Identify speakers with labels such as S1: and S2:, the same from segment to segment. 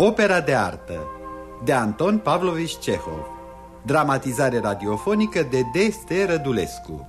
S1: Opera de artă de Anton Pavlovich Cehov Dramatizare radiofonică de D.S.T. Rădulescu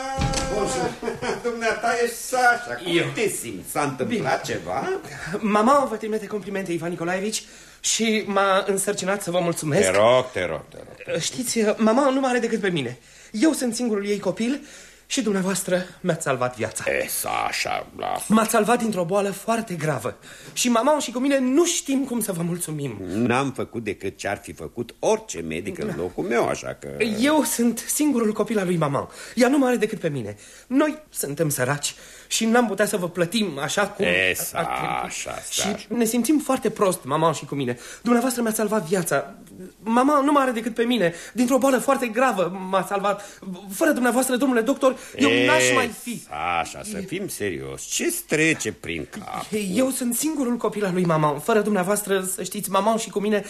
S2: Dumneata ești Sasha. Cum Eu. te simți? S-a întâmplat bine. ceva?
S3: Mama vă trimite complimente, Ivan Nicolaevici, și m-a însărcinat să vă mulțumesc.
S2: Te rog, te rog, te rog.
S3: Știți, mama nu mă are decât pe mine. Eu sunt singurul ei copil și dumneavoastră mi-ați salvat viața.
S2: E, așa, lasă.
S3: M-ați salvat dintr-o boală foarte gravă. Și mama și cu mine nu știm cum să vă mulțumim.
S2: N-am făcut decât ce ar fi făcut orice medic în locul meu, așa că...
S3: Eu sunt singurul copil al lui mama. Ea nu mă are decât pe mine. Noi suntem săraci și n-am putea să vă plătim așa cum...
S2: E, așa, așa,
S3: Și ne simțim foarte prost, mama și cu mine. Dumneavoastră mi-a salvat viața. Mama nu mă are decât pe mine. Dintr-o boală foarte gravă m-a salvat. Fără dumneavoastră, domnule doctor, eu n-aș mai fi.
S2: Așa, să fim serios. ce trece prin cap?
S3: Eu sunt singurul copil al lui mama. Fără dumneavoastră, să știți, mama și cu mine,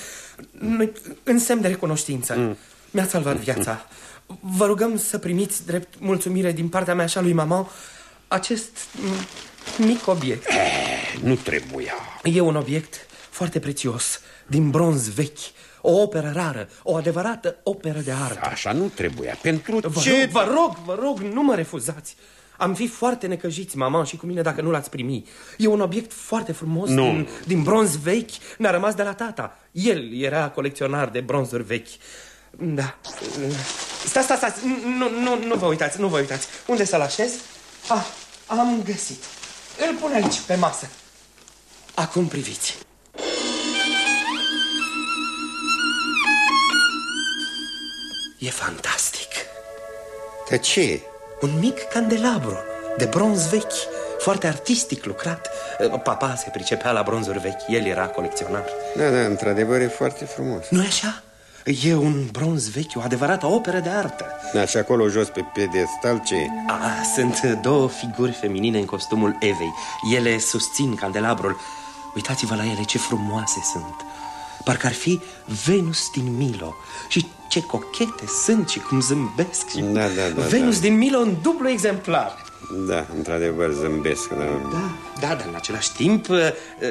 S3: noi, în semn de recunoștință. Mm. Mi-a salvat viața. Vă rugăm să primiți drept mulțumire din partea mea și a lui mama acest mic obiect.
S2: Eh, nu trebuia.
S3: E un obiect foarte prețios, din bronz vechi, o operă rară, o adevărată operă de artă.
S2: Așa nu trebuia. Pentru
S3: vă
S2: ce...
S3: Rog, vă rog, vă rog, nu mă refuzați. Am fi foarte necăjiți, mama, și cu mine dacă nu l-ați primi. E un obiect foarte frumos, nu. din, din bronz vechi, ne-a rămas de la tata. El era colecționar de bronzuri vechi. Da. Stați, stați, stați, nu, nu, nu vă uitați, nu vă uitați. Unde să-l așez? Ah, am găsit. Îl pun aici, pe masă. Acum priviți. E fantastic.
S2: Că ce
S3: Un mic candelabru de bronz vechi, foarte artistic lucrat. Papa se pricepea la bronzuri vechi, el era colecționar.
S2: Da, da, într-adevăr e foarte frumos.
S3: nu e așa? E un bronz vechi, o adevărată operă de artă.
S2: Da, și acolo jos pe pedestal ce
S3: A, sunt două figuri feminine în costumul Evei. Ele susțin candelabrul. Uitați-vă la ele, ce frumoase sunt. Parcă ar fi Venus din Milo. Și ce cochete sunt și cum zâmbesc. Și
S2: da, da, da,
S3: Venus
S2: da.
S3: din Milo în dublu exemplar.
S2: Da, într-adevăr zâmbesc da.
S3: Da, da, dar în același timp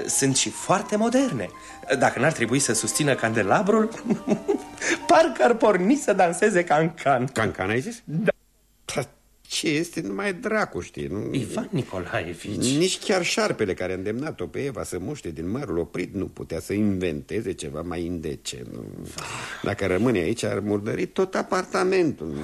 S3: sunt și foarte moderne Dacă n-ar trebui să susțină candelabrul Parcă ar porni să danseze cancan
S2: Cancan ai zis?
S3: Da
S2: ce este numai dracu, știi? Nu...
S3: Ivan Nicolaevici.
S2: Nici chiar șarpele care a îndemnat-o pe Eva să muște din mărul oprit Nu putea să inventeze ceva mai indecent. Dacă rămâne aici ar murdări tot apartamentul.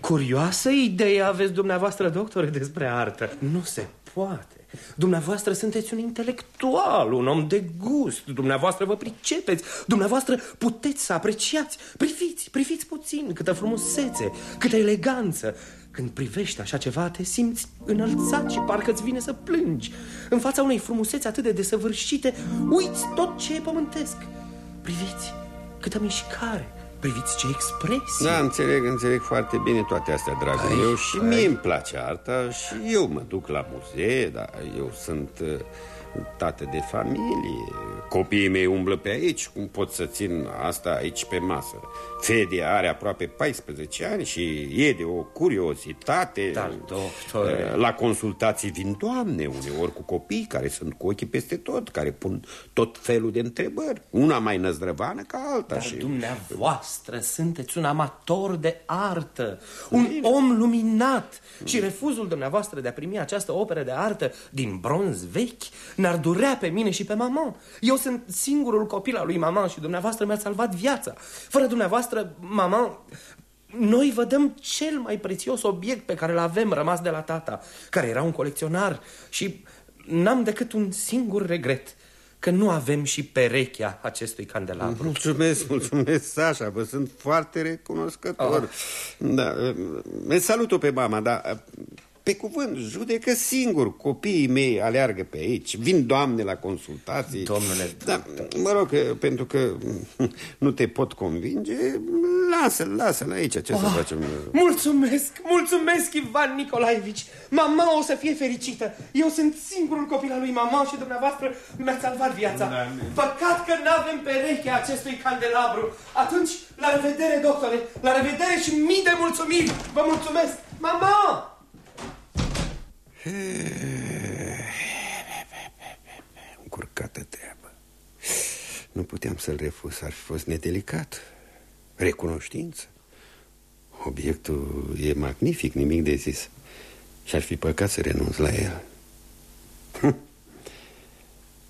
S3: Curioasă idee aveți dumneavoastră, doctore, despre artă. Nu se poate. Dumneavoastră sunteți un intelectual, un om de gust. Dumneavoastră vă pricepeți. Dumneavoastră puteți să apreciați. Priviți, priviți puțin câtă frumusețe, câtă eleganță când privești așa ceva, te simți înălțat și parcă îți vine să plângi. În fața unei frumuseți atât de desăvârșite, uiți tot ce e pământesc. Priviți câtă mișcare, priviți ce expresie.
S2: Da, înțeleg, înțeleg foarte bine toate astea, dragul ai, meu. Și ai. mie îmi place arta și eu mă duc la muzee, dar eu sunt uh, tată de familie, Copiii mei umblă pe aici, cum pot să țin asta aici pe masă? Fede are aproape 14 ani și e de o curiozitate.
S3: Dar, doctore...
S2: La consultații vin doamne, uneori cu copii care sunt cu ochii peste tot, care pun tot felul de întrebări. Una mai năzdrăvană ca alta.
S3: Dar
S2: și...
S3: dumneavoastră sunteți un amator de artă, un Bine. om luminat și refuzul dumneavoastră de a primi această operă de artă din bronz vechi n-ar durea pe mine și pe mama. Eu sunt singurul copil al lui mama și dumneavoastră mi-ați salvat viața. Fără dumneavoastră, mama, noi vă dăm cel mai prețios obiect pe care l avem rămas de la tata, care era un colecționar și n-am decât un singur regret – că nu avem și perechea acestui candelabru.
S2: Mulțumesc, mulțumesc, Sasha, vă sunt foarte recunoscător. Oh. Da, me salut pe mama, dar pe cuvânt, judecă singur. Copiii mei aleargă pe aici, vin doamne la consultații.
S3: Domnule...
S2: Da, mă rog, pentru că nu te pot convinge, lasă-l, lasă-l aici, ce oh, să facem?
S3: Mulțumesc, mulțumesc, Ivan Nicolaevici. Mama o să fie fericită. Eu sunt singurul copil al lui mama și dumneavoastră mi-ați salvat viața. Da, Păcat că n-avem perechea acestui candelabru. Atunci, la revedere, doctore, la revedere și mii de mulțumiri. Vă mulțumesc. Mama!
S2: Încurcată treabă. Nu puteam să-l refuz, ar fi fost nedelicat. Recunoștință. Obiectul e magnific, nimic de zis. Și ar fi păcat să renunț la el. Hm.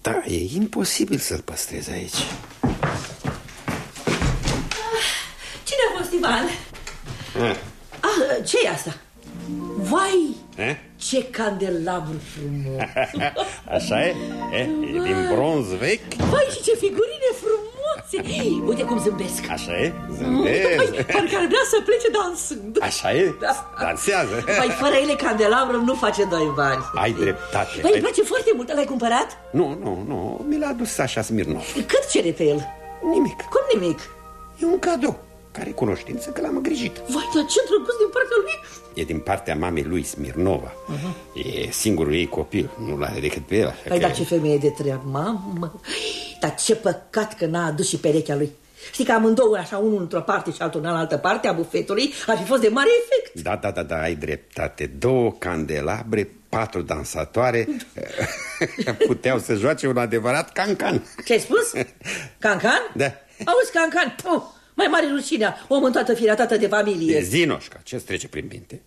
S2: Da, e imposibil să-l păstrez aici.
S4: Cine a fost Ivan? Ah, ah ce e asta? Vai,
S2: Eh?
S4: Ce candelabru frumos!
S2: Așa e? e? E din bronz vechi?
S4: Vai, și ce figurine frumoase! Uite cum zâmbesc!
S2: Așa e? Zâmbesc!
S4: Vai, parcă ar vrea să plece dansând!
S2: Așa e? Da. Dansează!
S4: Vai, fără ele candelabru nu face doi bani!
S2: Ai dreptate!
S4: Vai, îmi place foarte mult! L-ai cumpărat?
S2: Nu, nu, nu, mi l-a adus așa Smirnov.
S4: Cât cere pe el?
S2: Nimic.
S4: Cum nimic?
S2: E un cadou care cunoștință că l-am îngrijit.
S4: Vai, dar ce drăguț din partea lui!
S2: E din partea mamei lui, Smirnova. Uh-huh. E singurul ei copil, nu l-are decât pe el.
S4: Păi, că... dar ce femeie de treabă, mamă! Dar ce păcat că n-a adus și perechea lui. Știi că amândouă, așa, unul într-o parte și altul în altă parte a bufetului, ar fi fost de mare efect.
S2: Da, da, da, da, ai dreptate. Două candelabre, patru dansatoare puteau să joace un adevărat cancan.
S4: Ce ai spus? Cancan?
S2: Da.
S4: Auzi, cancan, puh, mai mare rușinea, om în toată firea tată de familie.
S2: Zinoșca, ce-ți trece prin minte?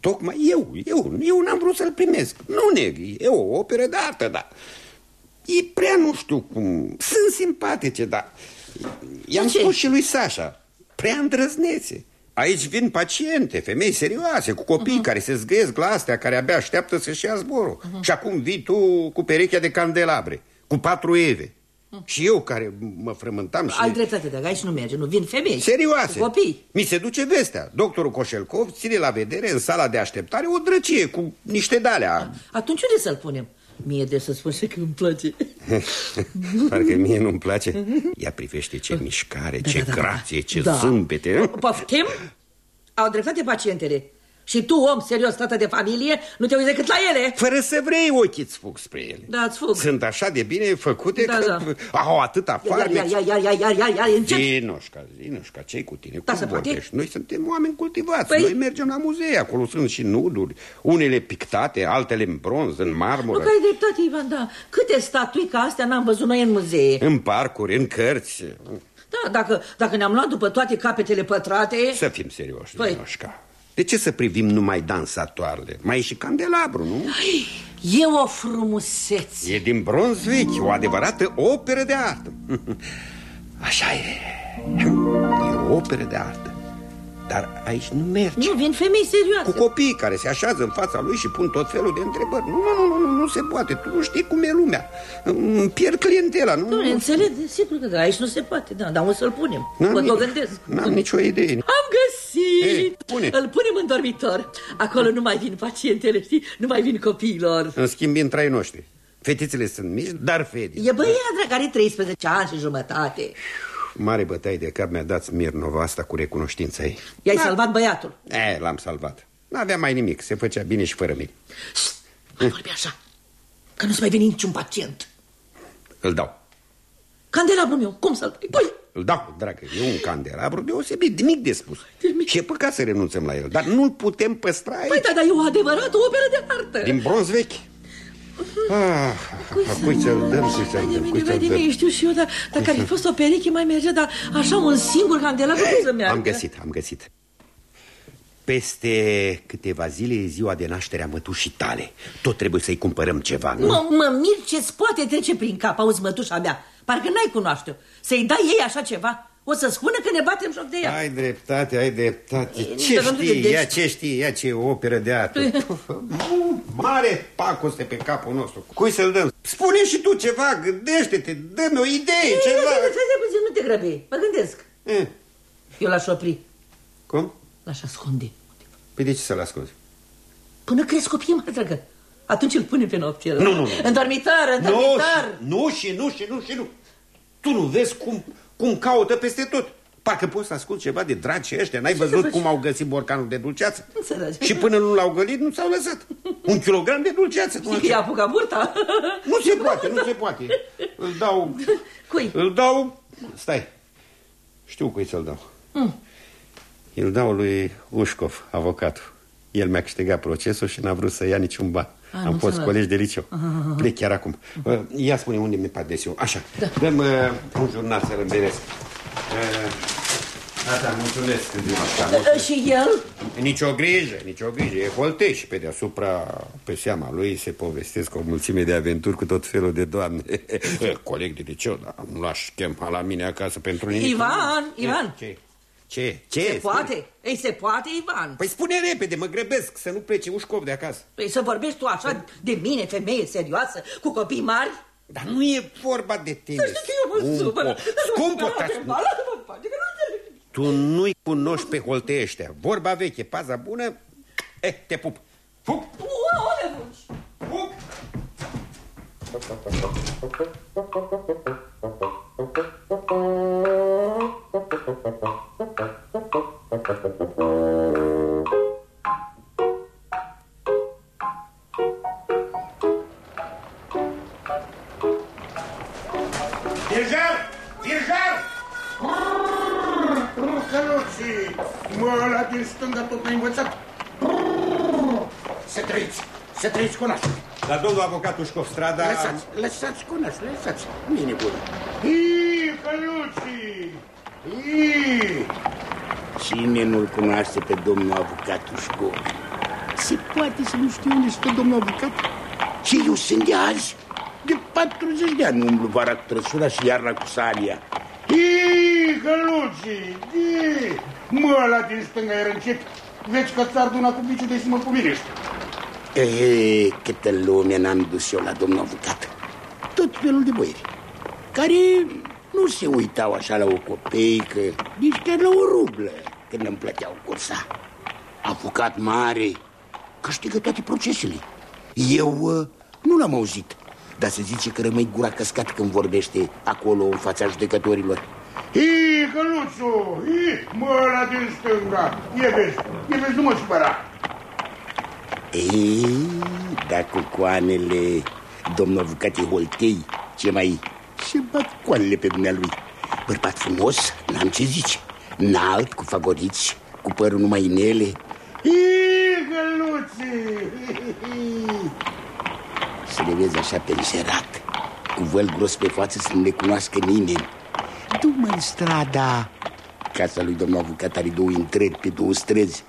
S2: Tocmai eu, eu, eu n-am vrut să-l primesc. Nu neg, e o operă de artă, dar e prea nu știu cum. Sunt simpatice, dar i-am spus și lui Sasha, prea îndrăznețe. Aici vin paciente, femei serioase, cu copii uh -huh. care se zgâiesc la astea, care abia așteaptă să-și ia zborul. Uh -huh. Și acum vii tu cu perechea de candelabre, cu patru eve. Și eu care mă frământam și...
S4: Ai dreptate, dar aici nu merge, nu vin femei.
S2: Serioase.
S4: Copii.
S2: Mi se duce vestea. Doctorul Coșelcov ține la vedere în sala de așteptare o drăcie cu niște dalea.
S4: Atunci unde să-l punem? Mie de să spun și că îmi place.
S2: Parcă mie nu-mi place. Ea privește ce mișcare, da, ce da, da, grație, ce da. zâmbete.
S4: Poftim? Au dreptate pacientele și tu, om serios, tată de familie, nu te uiți decât la ele.
S2: Fără să vrei, ochii îți fug spre ele.
S4: Da, îți fug.
S2: Sunt așa de bine făcute da, că da. au atâta farmec.
S4: Ia, ia, ia, ia, ia, ia, ia, încet.
S2: Zinoșca, Zinoșca, ce cu tine? Da, Cum vorbești? Noi suntem oameni cultivați. Păi... Noi mergem la muzee, acolo sunt și nuduri. Unele pictate, altele în bronz, în marmură.
S4: Nu, că ai dreptate, Ivan, da. Câte statui ca astea n-am văzut noi în muzee?
S2: În parcuri, în cărți.
S4: Da, dacă, dacă ne-am luat după toate capetele pătrate...
S2: Să fim serioși, păi... Zinoșca. De ce să privim numai dansatoarele? Mai e și candelabru, nu?
S4: E o frumusețe.
S2: E din bronz vechi, o adevărată operă de artă. Așa e. E o operă de artă. Dar aici nu merge.
S4: Nu, vin femei serioase.
S2: Cu copii care se așează în fața lui și pun tot felul de întrebări. Nu, nu, nu, nu, nu se poate. Tu nu știi cum e lumea. Îmi pierd clientela nu,
S4: nu înțeleg, sigur că da, aici nu se poate. Da, Dar o să-l punem, mă o gândesc.
S2: N-am nicio idee.
S4: Am găsit
S2: Ei, pune.
S4: Îl punem în dormitor Acolo nu mai vin pacientele, știi? Nu mai vin copiilor
S2: În schimb, intră ai noștri Fetițele sunt mici, dar fedi
S4: E băiat, drag, are 13 ani și jumătate
S2: Mare bătaie de cap mi-a dat Smirnova asta cu recunoștința ei.
S4: I-ai da. salvat băiatul?
S2: E, l-am salvat. N-avea mai nimic, se făcea bine și fără mine.
S4: Șt, mai vorbi așa, că nu-ți mai veni niciun pacient.
S2: Îl dau.
S4: Candelabrul meu, cum să-l dai? Păi,
S2: Îl dau, dragă, e un candelabru deosebit, nimic de spus. Și e păcat să renunțăm la el, dar nu-l putem păstra aici.
S4: păi da, dar e o adevărată operă de artă.
S2: Din bronz vechi. Ah, cui ți-l dăm, cui ți-l
S4: Vai de
S2: dăm,
S4: mine,
S2: cui
S4: vai
S2: ți-l
S4: de mine,
S2: dăm?
S4: știu și eu, dar dacă ar fi fost o pereche mai merge, dar așa un singur candelabru cum să meargă?
S2: Am găsit, am găsit. Peste câteva zile e ziua de naștere a mătușii tale. Tot trebuie să-i cumpărăm ceva, nu?
S4: Mă, mă mir ce-ți poate trece prin cap, auzi, mătușa mea. Parcă n-ai cunoaște-o. Să-i dai ei așa ceva, o să spună că ne batem joc de ea.
S2: Ai dreptate, ai dreptate.
S4: E,
S2: Ce
S4: dar nu te
S2: știi?
S4: gândești.
S2: Ia ce știi? Ia ce operă de artă. Mare pacoste pe capul nostru. Cui să-l dăm? Spune și tu ceva, gândește-te, dă-mi o idee,
S4: Ei,
S2: ceva.
S4: Stai, stai, stai puțin, nu te grăbi. Mă gândesc.
S2: Eh,
S4: Eu l-aș opri,
S2: Cum?
S4: l-aș ascunde.
S2: Păi de ce să-l ascunzi?
S4: Până crezi copiii, mă dragă. Atunci îl punem pe noptieră.
S2: Nu, nu, nu.
S4: În dormitor, în
S2: Nu,
S4: dormitor.
S2: și, nu și nu și nu și nu. Tu nu vezi cum, cum caută peste tot. Parcă poți să asculti ceva de dragi ăștia. N-ai
S4: să
S2: văzut
S4: faci?
S2: cum au găsit borcanul de dulceață?
S4: Înțelegi.
S2: Și până nu l-au gălit, nu s-au lăsat. Un kilogram de dulceață.
S4: Știi că i-a apucat burta?
S2: Nu se poate, nu se poate. Îl dau...
S4: Cui?
S2: Îl dau... Stai. Știu cui să-l dau.
S4: Mm.
S2: Îl dau lui Ușcov, avocatul. El mi-a câștigat procesul și n-a vrut să ia niciun ban.
S4: A,
S2: Am
S4: nu
S2: fost
S4: înțeleg.
S2: colegi de liceu. Plec chiar acum. Uh, Ia spune unde mi-e padesiu. Așa.
S4: Da.
S2: Dăm uh, un jurnal să râmbelesc. Uh, Asta, mulțumesc ziua asta. mulțumesc.
S4: Și el?
S2: Nicio grijă, nicio grijă. E holtei și pe deasupra, pe seama lui, se povestesc o mulțime de aventuri cu tot felul de doamne. Coleg de liceu, dar nu l-aș chema la mine acasă pentru nimic.
S4: Ivan, Ivan.
S2: Ce? Ce? Ce?
S4: Se
S2: Spune.
S4: poate? Ei, se poate, Ivan?
S2: Păi spune repede, mă grăbesc să nu plece Ușcov de acasă.
S4: Păi să vorbești tu așa de mine, femeie serioasă, cu copii mari?
S2: Dar nu e vorba de tine.
S4: Să știi că eu mă supăr.
S2: Scumpă,
S4: Lasă-mă,
S2: ta-
S4: lasă-mă, poate că nu înțeleg.
S2: Tu nu-i cunoști pe holtei ăștia. Vorba veche, paza bună, eh, te pup. Pup,
S4: Unde fugi?
S2: pup.
S5: Dirjar! Dirjar! Căluții! Mă, ăla din stânga tot n-ai învățat? Să trăiți! Să trăiți cu nașul!
S2: La domnul avocat Ușcov, strada...
S5: Lăsați, lăsați cu nașul, lăsați! Nu e nebun! Ii, căluții! Ii! Cine nu-l cunoaște pe domnul avocat Ușcov? Se poate să nu știu unde stă domnul avocat? Și eu sunt de azi. De 40 de ani umblu vara cu trăsura și iarna cu salia. Ii, căluții! Ii! Mă, ăla din stânga era încet. Vezi că ți-ar duna cu biciul de mă pomirești. E, câtă lume n-am dus eu la domnul avocat. Tot felul de băieri, care nu se uitau așa la o copeică, nici chiar la o rublă, când îmi plăteau cursa. Avocat mare, câștigă toate procesele. Eu uh, nu l-am auzit, dar se zice că rămâi gura căscat când vorbește acolo în fața judecătorilor. Ii, căluțu, ii, mă, ăla din stânga, e vezi, e vezi, nu mă supăra. Ei, da cu coanele, domnul avocat e holtei, ce mai se bat coanele pe dumnealui. Bărbat frumos, n-am ce zice, înalt, cu favoriți, cu părul numai inele. Ii, găluții! Să le vezi așa pe înserat, cu văl gros pe față să nu le cunoască nimeni. Du-mă în strada. Casa lui domnul avocat are două intrări pe două străzi.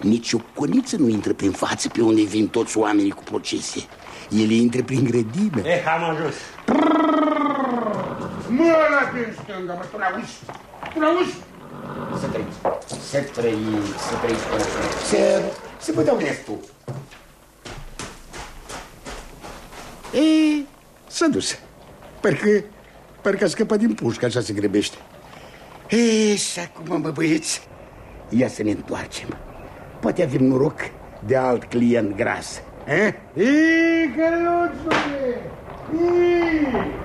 S5: Nici o coniță nu intră prin față pe unde vin toți oamenii cu procese. Ele intră prin grădină.
S3: Eh, am ajuns.
S5: Mă, la din stânga, mă, tu n-auzi? Tu n-auzi? Să trăiți, să trăiți, să trăiți până să... Să vă dau restul. E, s-a dus. Parcă, parcă a scăpat din pușcă, așa se grăbește. E, și acum, mă, băieți, ia să ne întoarcem. Poate avem noroc de alt client gras. Eh? Ii, căluțule! Ii!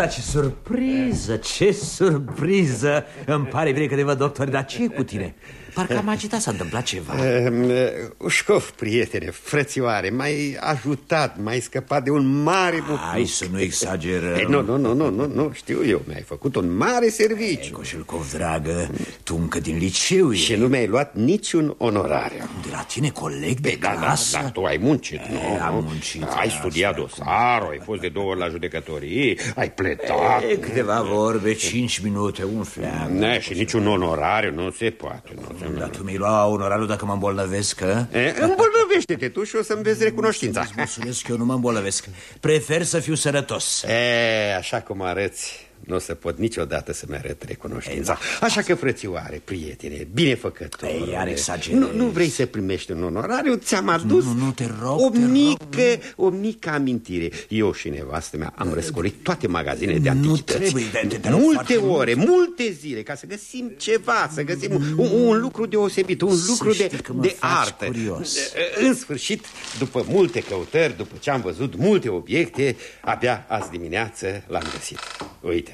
S6: Dar ce surpriză, ce surpriză Îmi pare bine că te văd, doctor, dar ce e cu tine? Parcă am agitat, s-a întâmplat ceva.
S2: Um, Ușcov, prietene, frățioare, m-ai ajutat, m-ai scăpat de un mare bucur
S6: Hai să nu exagerăm.
S2: Ei, Nu, nu, nu, nu, nu, nu, știu eu, mi-ai făcut un mare serviciu.
S6: Coșelcov, dragă, tu încă din liceu
S2: Și nu mi-ai luat niciun onorariu
S6: De la tine, coleg de
S2: Da, da,
S6: clasă?
S2: da, tu ai muncit, nu?
S6: am muncit,
S2: Ai
S6: asta
S2: studiat dosarul, ai fost de două ori la judecătorie, ai pletat
S6: E, câteva vorbe, cinci minute, un fleag
S2: Ne, și niciun onorariu nu se poate nu. se
S6: Dar tu mi-ai lua onorariul dacă mă îmbolnăvesc, că?
S2: E, Îmbolnăvește-te tu și o să-mi vezi recunoștința.
S6: Mulțumesc că eu nu mă îmbolnăvesc. Prefer să fiu sănătos.
S2: E, așa cum arăți, nu o să pot niciodată să-mi arăt recunoștința Așa că, frățioare, prietene, binefăcător
S6: Ei, iar exagerezi.
S2: nu, nu vrei să primești un onorariu? Ți-am adus
S6: Nu, nu, te rog,
S2: o,
S6: te rog.
S2: mică, o mică amintire Eu și nevastă mea am răscolit toate magazinele de
S6: Nu
S2: antichități
S6: trebuie, de- de- te rog
S2: Multe
S6: foarte mult.
S2: ore, multe zile, ca să găsim ceva Să găsim un, un lucru deosebit, un
S6: Să
S2: lucru de,
S6: știi că mă
S2: de
S6: faci
S2: artă
S6: curios.
S2: În sfârșit, după multe căutări, după ce am văzut multe obiecte Abia azi dimineață l-am găsit Uite,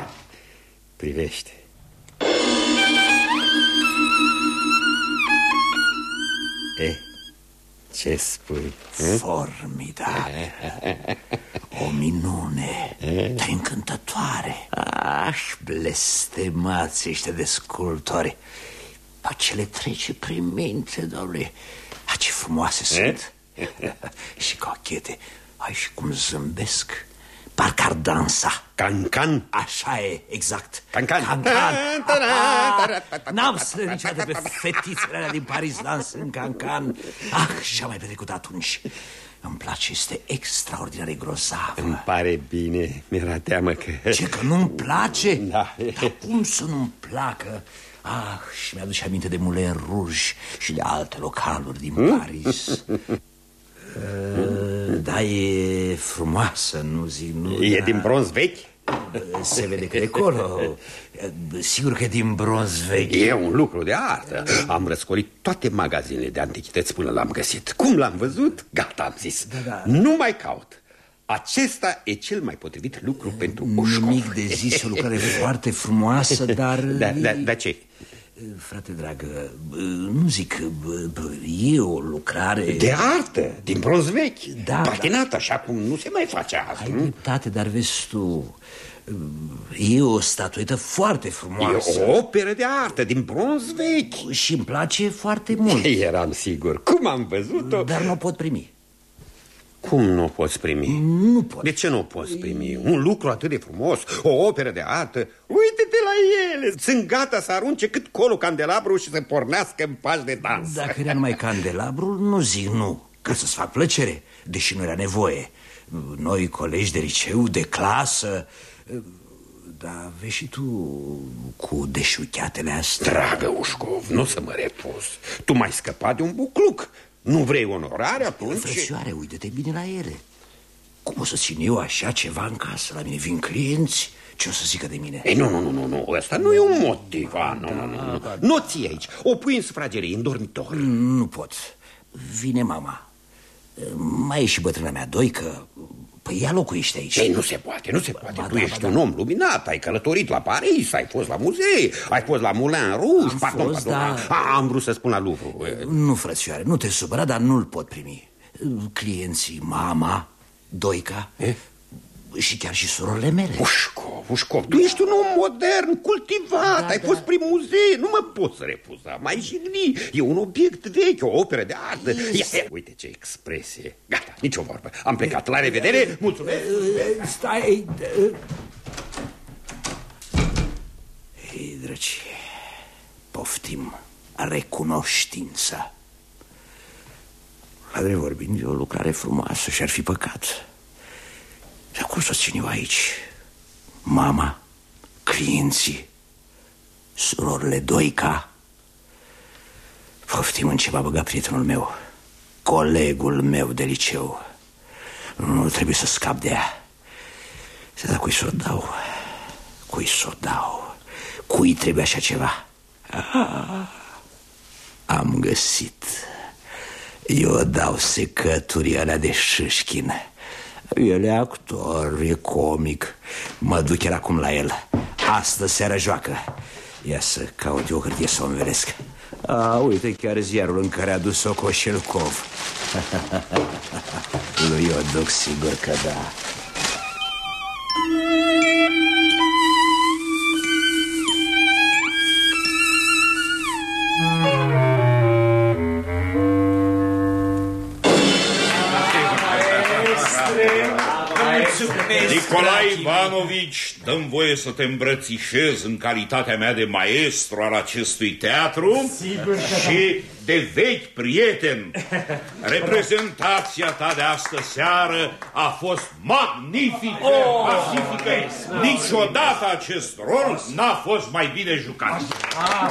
S2: privește. E, ce spui?
S6: Formidabil O minune Trei încântătoare Aș blestemați ăștia de sculptori Dar ce le trece prin minte, doamne A, ce frumoase sunt. Și cochete. Ai și cum zâmbesc Parcă ar dansa.
S2: Cancan?
S6: Așa e, exact.
S2: Cancan.
S6: Cancan. N-am să niciodată pe fetițele alea din Paris dansând cancan. Ah, și-a mai petrecut atunci. Îmi place, este extraordinar de grozavă
S2: Îmi pare bine, mi-era teamă că...
S6: Ce, că nu-mi place?
S2: Da.
S6: Dar cum să nu-mi placă? Ah, și mi-aduce aminte de Moulin Rouge și de alte localuri din Paris. Uh, Da, e frumoasă, nu zic, nu
S2: E
S6: da.
S2: din bronz vechi?
S6: Se vede că e acolo Sigur că e din bronz vechi
S2: E un lucru de artă Am răscolit toate magazinele de antichități până l-am găsit Cum l-am văzut, gata, am zis
S6: da.
S2: Nu mai caut Acesta e cel mai potrivit lucru pentru Ușcov
S6: Nimic de zis, o lucrare foarte frumoasă, dar...
S2: Da, da, da ce?
S6: Frate dragă, nu zic, e o lucrare...
S2: De artă, din bronz vechi
S6: Da,
S2: Patinat așa cum nu se mai face azi
S6: Ai
S2: nu?
S6: dreptate, dar vezi tu, e o statuetă foarte
S2: E
S6: frumoasă
S2: o operă de artă din bronz vechi.
S6: Și îmi place foarte mult,
S2: Eram sigur, cum am văzut-o?
S6: Dar nu o pot primi.
S2: Cum nu o poți primi?
S6: Nu pot.
S2: De ce nu o poți primi? Un lucru atât de frumos, o operă de artă Uite-te la ele Sunt gata să arunce cât colul candelabru și să pornească în pași de dans
S6: Dacă era numai candelabrul, nu zic nu, ca să-ți fac plăcere, deși nu era nevoie. Noi, colegi de liceu, de clasă, dar vezi și tu cu deșuchiatele astea.
S2: Dragă Ușcov, nu să mă repus Tu m-ai scăpat de un bucluc Nu vrei onorare atunci?
S6: Frățioare, uite-te bine la ele. Cum o să țin eu așa ceva în casă? La mine vin clienți, ce o să zică de mine?
S2: Ei, nu, nu, nu, nu, nu, ăsta nu e un motiv a, Nu, nu, nu, nu, nu o ții aici, o pui în sufragerie, în dormitor
S6: Nu pot. Vine mama. Mai e și bătrâna mea, Doică. Păi ea locuiește aici.
S2: Ei, nu se poate, nu se poate
S6: Ba
S2: Tu
S6: da,
S2: ești
S6: ba
S2: un
S6: da.
S2: om luminat, ai călătorit la Paris Ai fost la muzee, ai fost la Moulin Rouge
S6: Am
S2: Pardon,
S6: fost,
S2: pardon,
S6: da.
S2: a, am vrut să spun la Louvre
S6: Nu, frățioare, nu te supăra, dar nu-l pot primi. Clienții, mama, Doica și chiar și surorile mele.
S2: Ușcov, Ușcov, tu ești un om modern, cultivat,
S6: Da,
S2: ai
S6: da.
S2: fost prin muzee, nu mă pot să refuza, mai jigni, e un obiect vechi, o operă de artă. Ia, ia, uite ce expresie. Gata, nicio vorbă, am plecat, la revedere, mulțumesc.
S6: Stai... Ei, drăci, poftim recunoștința. La drept vorbind, e o lucrare frumoasă și ar fi păcat. Dar cum să o țin eu aici? Mama, clienții, surorile Doica. Poftim în ce m-a băgat prietenul meu, colegul meu de liceu. Nu trebuie să scap de ea. Dar cui să o dau? Cui să o dau? Cui trebuie așa ceva? Ah, am găsit. Eu dau secăturii alea de șâșchin. El e actor, e comic. Mă duc chiar acum la el. Astă seară joacă. Ia să caut eu o hârtie să o învelesc A, uite chiar ziarul în care a dus Socoșelcov Lui o duc sigur că da
S7: Nicolae Ivanovici, dăm voie să te îmbrățișez în calitatea mea de maestru al acestui teatru
S8: Sigur
S7: și de vechi prieten. Reprezentația ta de astă seară a fost magnifică, oh, pacifică. Niciodată acest rol n-a fost mai bine jucat.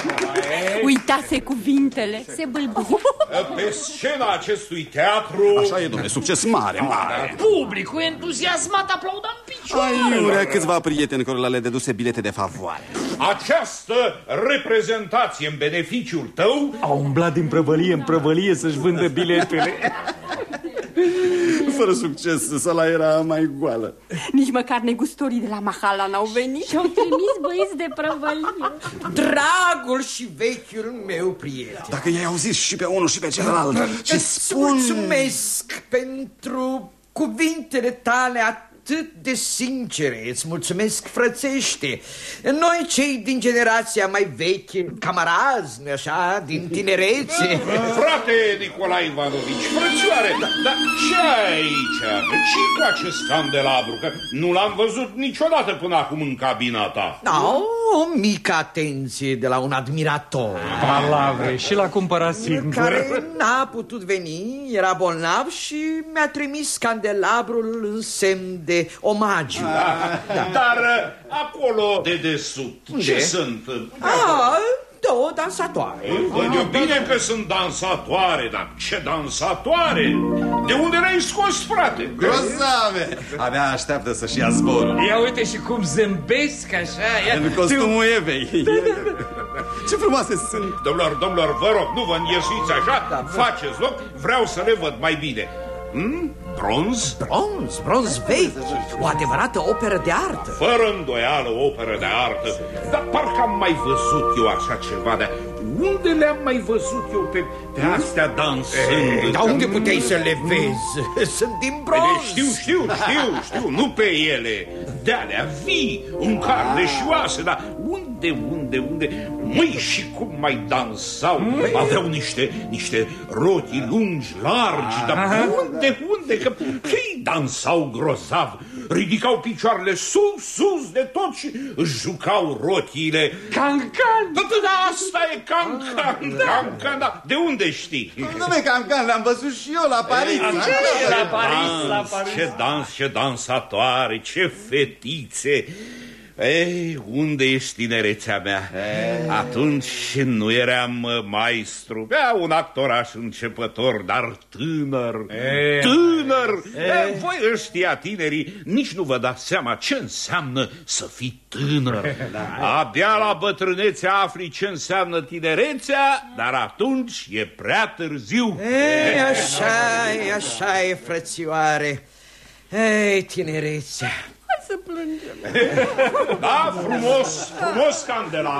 S9: Uitase cuvintele, se bâlbâie.
S7: Pe scena acestui teatru...
S10: Așa e, domnule, succes mare, mare.
S8: Publicul entuziasmat aplaudă în picioare.
S10: Aiurea, câțiva prieteni care le deduse bilete de favoare.
S7: Această reprezentație în beneficiul tău
S8: A umblat din prăvălie în prăvălie să-și vândă biletele.
S10: Fără succes, sala era mai goală.
S9: Nici măcar negustorii de la Mahala n-au venit. Și-au trimis băieți de prăvălie.
S11: Dragul și vechiul meu prieten.
S10: Dacă i-ai auzit și pe unul și pe celălalt, ce
S11: Îți
S10: spun...
S11: mulțumesc pentru cuvintele tale atât de sincere. Îți mulțumesc frățește. Noi, cei din generația mai veche, camarazi, nu așa, din tinerețe...
S7: Frate Nicolae Ivanovici, frățioare, dar da, ce ai aici? ce cu acest candelabru? Că nu l-am văzut niciodată până acum în cabina ta.
S11: Da, o mică atenție de la un admirator.
S8: Palavre, și l-a cumpărat singur.
S11: Care n-a putut veni, era bolnav și mi-a trimis candelabrul în semn de omagiu.
S7: Da. Dar uh, acolo de desubt, ce sunt?
S11: Ah, două dansatoare.
S7: Văd eu bine că sunt dansatoare, dar ce dansatoare? De unde le-ai scos, frate?
S10: Grozave! Abia așteaptă să-și ia zborul.
S8: Ia uite și cum zâmbesc așa. Ia,
S10: În costumul Evei. Ce frumoase sunt!
S7: Domnilor, domnilor, vă rog, nu vă înghesuiți așa, faceți loc, vreau să le văd mai bine. Hmm? Bronz?
S11: Bronz, bronz vechi, o adevărată operă de artă.
S7: Fără îndoială o operă de artă, dar parcă am mai văzut eu așa ceva, dar unde le-am mai văzut eu pe, pe astea dansând?
S11: Dar unde puteai să le vezi? Sunt din
S7: Bine,
S11: bronz.
S7: știu, știu, știu, știu, nu pe ele, de alea vii, în carne și oase, dar unde, unde, unde, măi, și cum mai dansau, aveau niște, niște rochi lungi, largi, dar unde, unde, că ei dansau grozav, ridicau picioarele sus, sus de tot și își jucau rochiile.
S8: Cancan!
S7: Da, da, da, asta e cancan, cancan, da. De unde știi?
S10: Dom'le, Cancan, le-am văzut și eu la Paris.
S8: La Paris, la
S7: dans,
S8: Paris.
S7: Ce dans, ce dansatoare, ce fetițe! Ei, unde ești tinerețea mea? Atunci nu eram uh, maestru, bea un actoraș începător, dar tânăr, tânăr! E, voi ăștia tinerii nici nu vă dați seama ce înseamnă să fii tânăr. Abia la bătrânețe afli ce înseamnă tinerețea, dar atunci e prea târziu.
S11: Ei, așa e, așa e, frățioare. Ei, tinerețea.
S9: Hai să plângem.
S7: Da, frumos, frumos candelabru.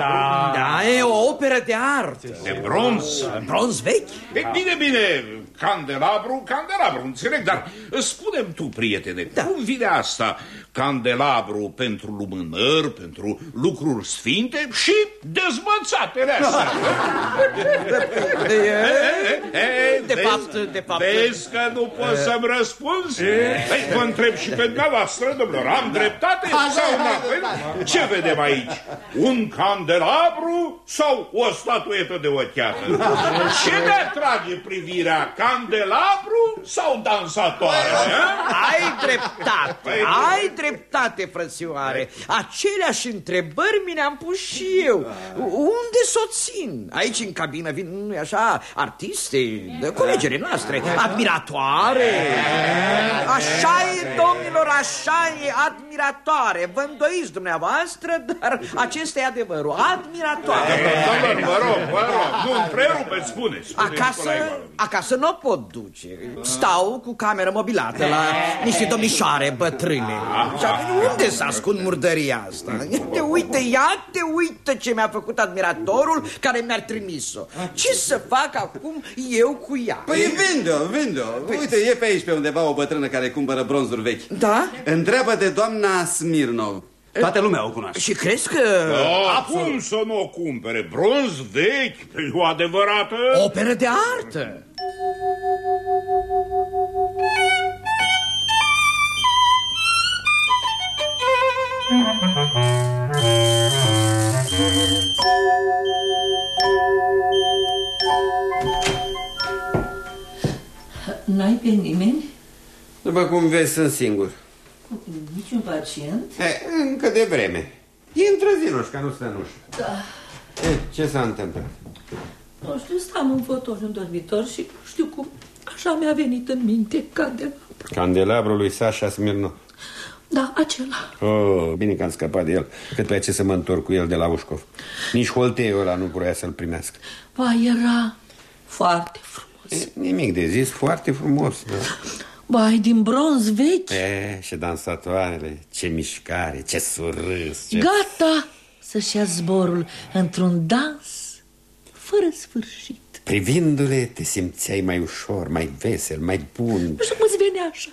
S11: Da, e o operă de artă.
S7: De bronz.
S11: Bronz vechi.
S7: E bine, bine, candelabru, candelabru, înțeleg, dar spune tu, prietene, da. cum vine asta? Candelabru pentru lumânări, pentru lucruri sfinte și dezmățatele astea.
S11: E, de
S7: vezi-
S11: fapt, de fapt.
S7: Vezi că nu poți să-mi răspunzi? Păi, vă întreb și pe dumneavoastră, domnilor, am dreptate sau n-am? Păi, Ce vedem aici? Un candelabru sau o statuetă de ochiată? Ce ne atrage privirea? Candelabru sau dansatoare? a?
S11: Ai dreptate,
S7: Păi,
S11: ai dreptate, frățioare. Aceleași întrebări mi le-am pus și eu. Unde s-o țin? Aici în cabină vin, nu așa, artiste, de colegele noastre, admiratoare. Așa e, domnilor, așa e, admiratoare. Vă îndoiți dumneavoastră, dar acesta e adevărul, admiratoare.
S7: Domnilor, vă rog, vă rog, nu întrerupeți, spune, spune
S11: Acasă,
S7: Nicolae Ivanovici.
S11: acasă nu o pot duce. Stau cu cameră mobilată la niște domnișoare bătrâne. Și atunci unde s-a ascund murdăria asta? Te uite, ia te uită ce mi-a făcut admiratorul care mi-a trimis-o. Ce să fac acum eu cu ea?
S10: Păi vinde-o, vinde-o. Uite, e pe aici pe undeva o bătrână care cumpără bronzuri vechi.
S11: Da?
S10: Întreabă de doamna Smirnov. Toată lumea o cunoaște.
S11: Și crezi că...
S7: Da, cum să nu o cumpere? Bronz vechi, e o adevărată...
S11: Operă de artă.
S4: N-ai pe nimeni?
S2: După cum vezi, sunt singur.
S4: Niciun pacient?
S2: E, încă de vreme. Intră Zinușca, nu stă în ușă.
S4: Da.
S2: E, ce s-a întâmplat?
S4: Nu știu, stăm în fotoliu în dormitor și nu știu cum. Așa mi-a venit în minte candelabru.
S2: Candelabrul lui Sasha Smirnov.
S4: Da, acela.
S2: Oh, bine că am scăpat de el. Cât pe ce să mă întorc cu el de la Ușcov. Nici holteiul ăla nu vrea să-l primească.
S4: Ba, era foarte frumos.
S2: E, nimic de zis, foarte frumos. Da?
S4: Ba, e din bronz vechi.
S2: E, și dansatoarele, ce mișcare, ce surâs, ce...
S4: Gata să-și ia zborul într-un dans fără sfârșit.
S2: Privindu-le, te simțeai mai ușor, mai vesel, mai bun.
S4: Nu știu cum îți venea așa.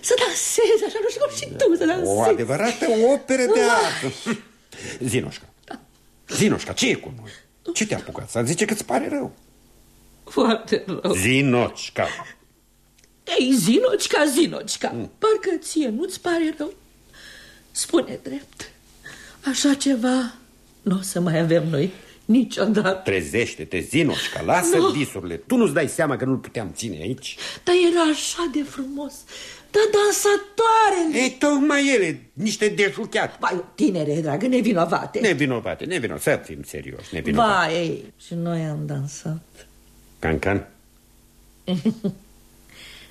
S4: Să dansezi așa, nu știu cum și tu să dansezi.
S2: O adevărată operă de artă. Zinoșca, Zinoșca, ce e cu noi? Ce te-a apucat? Să zice că-ți pare rău.
S4: Foarte rău.
S2: Zinoșca.
S4: Ei, Zinocica, Zinocica, mm. parcă ție nu-ți pare rău? Spune drept, așa ceva nu o să mai avem noi niciodată.
S2: Trezește-te, Zinoșca, lasă
S4: Nu.
S2: visurile. Tu nu-ți dai seama că nu-l puteam ține aici?
S4: Dar era așa de frumos, dar dansatoare.
S2: Ei, tocmai ele, niște dejucheat.
S4: Vai, tinere, dragă, nevinovate.
S2: Nevinovate, nevinovate, să fim serioși, nevinovate.
S4: Vai, ei, și noi am dansat.
S2: Cancan,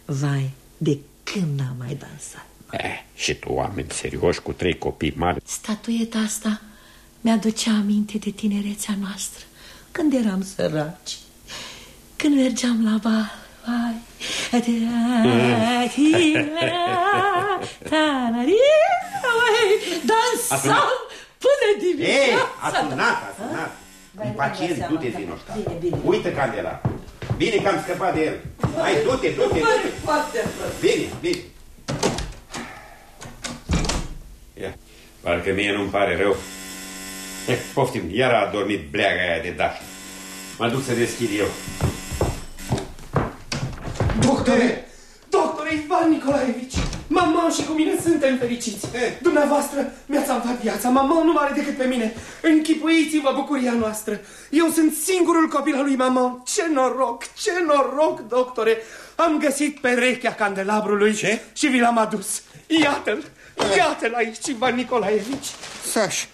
S4: Vai, de când n-am mai dansat.
S2: eh, și tu, oameni serioși, cu trei copii mari.
S4: Statueta asta mi-aducea aminte de tinerețea noastră, când eram săraci, când mergeam la bar. Vai. Dansam până
S2: Ei,
S4: dimineața.
S2: a sunat, a sunat.
S4: Vai,
S2: Impacient,
S4: nu-mi dau
S2: du-te,
S4: seama.
S2: Zinoșca.
S4: Bine, bine.
S2: Uită candela. Bine că am scăpat de el. Hai, du-te, du-te, du-te.
S4: Foarte rău.
S2: Bine, bine. Ia, parcă mie nu-mi pare rău. Eh, poftim, iar a dormit bleaga aia de daș. Mă duc să deschid eu.
S3: Doctore! Doctore Ivan Nicolaevici! Mama și cu mine suntem fericiți. Dumneavoastră mi-ați salvat viața. Mama nu are decât pe mine. Închipuiți-vă bucuria noastră. Eu sunt singurul copil al lui mama. Ce noroc, ce noroc, doctore! Am găsit perechea candelabrului
S2: Ce?
S3: și vi l-am adus. Iată-l, iată-l aici, Ivan Nicolaevici.
S2: Saș.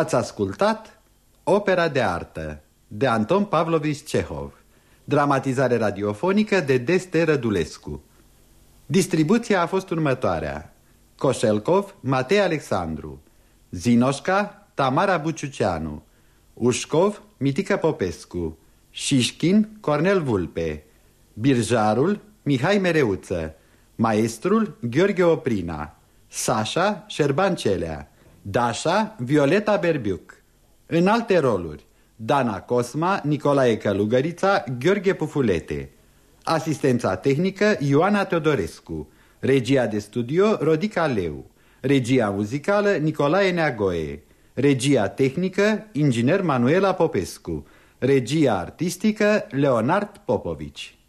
S1: Ați ascultat Opera de artă de Anton Pavlovich Cehov. Dramatizare radiofonică de Deste Rădulescu. Distribuția a fost următoarea. Coșelcov, Matei Alexandru. Zinoșca, Tamara Buciuceanu. Ușcov, Mitică Popescu. Șișkin, Cornel Vulpe. Birjarul, Mihai Mereuță. Maestrul, Gheorghe Oprina. Sasha, Șerban Celea Dașa, Violeta Berbiuc. În alte roluri Dana Cosma, Nicolae Călugărița, Gheorghe Pufulete. Asistența tehnică Ioana Teodorescu. Regia de studio Rodica Leu. Regia muzicală Nicolae Neagoe. Regia tehnică Inginer Manuela Popescu. Regia artistică Leonard Popovici